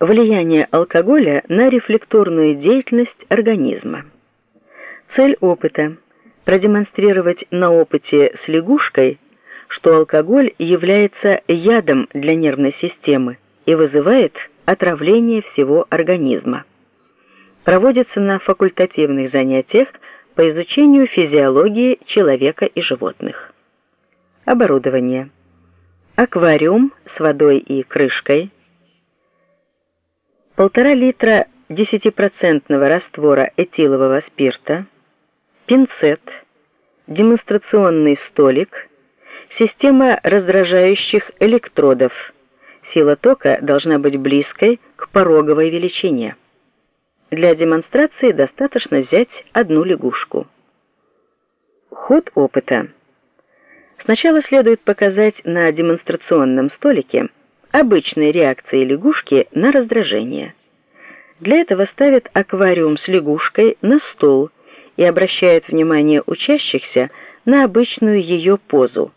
Влияние алкоголя на рефлекторную деятельность организма. Цель опыта – продемонстрировать на опыте с лягушкой, что алкоголь является ядом для нервной системы и вызывает отравление всего организма. Проводится на факультативных занятиях по изучению физиологии человека и животных. Оборудование. Аквариум с водой и крышкой. Полтора литра 10% раствора этилового спирта. Пинцет. Демонстрационный столик. Система раздражающих электродов. Сила тока должна быть близкой к пороговой величине. Для демонстрации достаточно взять одну лягушку. Ход опыта. Сначала следует показать на демонстрационном столике обычные реакции лягушки на раздражение. Для этого ставят аквариум с лягушкой на стол и обращают внимание учащихся на обычную ее позу.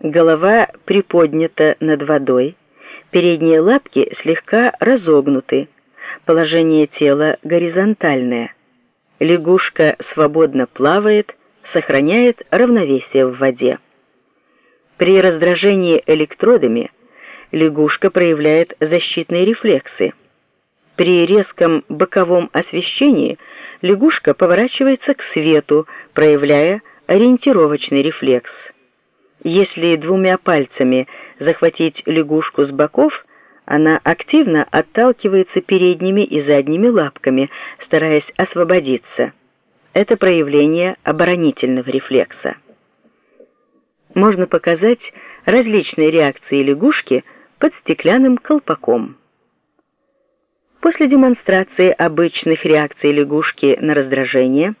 Голова приподнята над водой, передние лапки слегка разогнуты, положение тела горизонтальное. Лягушка свободно плавает, сохраняет равновесие в воде. При раздражении электродами лягушка проявляет защитные рефлексы. При резком боковом освещении лягушка поворачивается к свету, проявляя ориентировочный рефлекс. Если двумя пальцами захватить лягушку с боков, она активно отталкивается передними и задними лапками, стараясь освободиться. Это проявление оборонительного рефлекса можно показать различные реакции лягушки под стеклянным колпаком. После демонстрации обычных реакций лягушки на раздражение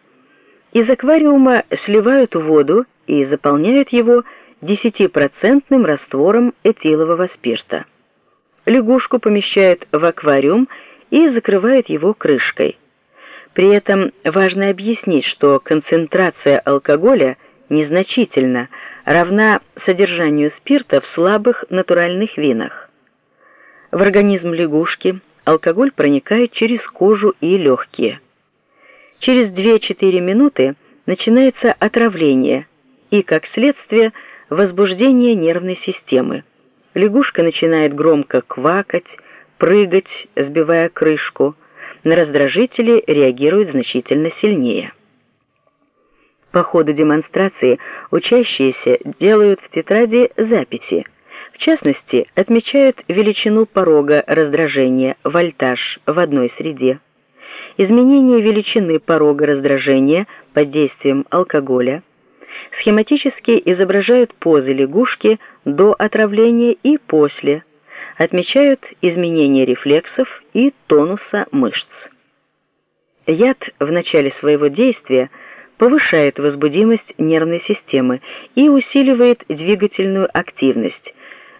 из аквариума сливают воду и заполняют его 10% раствором этилового спирта. Лягушку помещают в аквариум и закрывают его крышкой. При этом важно объяснить, что концентрация алкоголя незначительна, равна содержанию спирта в слабых натуральных винах. В организм лягушки алкоголь проникает через кожу и легкие. Через 2-4 минуты начинается отравление и, как следствие, возбуждение нервной системы. Лягушка начинает громко квакать, прыгать, сбивая крышку. На раздражители реагирует значительно сильнее. По ходу демонстрации учащиеся делают в тетради записи. В частности, отмечают величину порога раздражения, вольтаж в одной среде, изменение величины порога раздражения под действием алкоголя, схематически изображают позы лягушки до отравления и после, отмечают изменение рефлексов и тонуса мышц. Яд в начале своего действия – повышает возбудимость нервной системы и усиливает двигательную активность.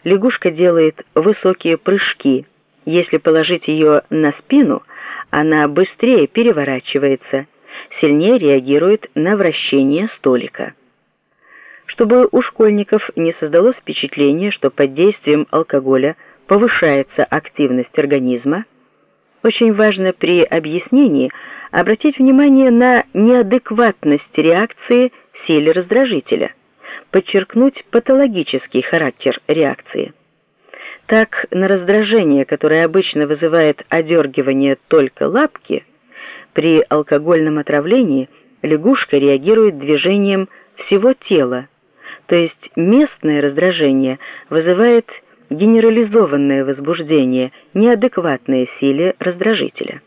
Лягушка делает высокие прыжки. Если положить ее на спину, она быстрее переворачивается, сильнее реагирует на вращение столика. Чтобы у школьников не создалось впечатление, что под действием алкоголя повышается активность организма, очень важно при объяснении обратить внимание на неадекватность реакции силе раздражителя, подчеркнуть патологический характер реакции. Так, на раздражение, которое обычно вызывает одергивание только лапки, при алкогольном отравлении лягушка реагирует движением всего тела, то есть местное раздражение вызывает генерализованное возбуждение, неадекватное силе раздражителя.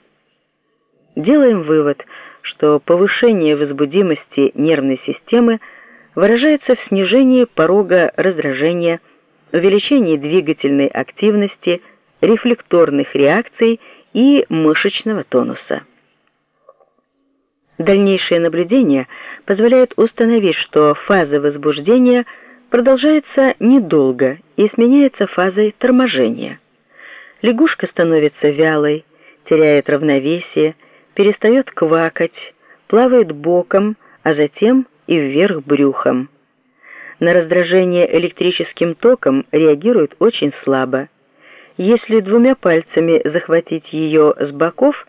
Делаем вывод, что повышение возбудимости нервной системы выражается в снижении порога раздражения, увеличении двигательной активности, рефлекторных реакций и мышечного тонуса. Дальнейшее наблюдение позволяет установить, что фаза возбуждения продолжается недолго и сменяется фазой торможения. Лягушка становится вялой, теряет равновесие, перестает квакать, плавает боком, а затем и вверх брюхом. На раздражение электрическим током реагирует очень слабо. Если двумя пальцами захватить ее с боков,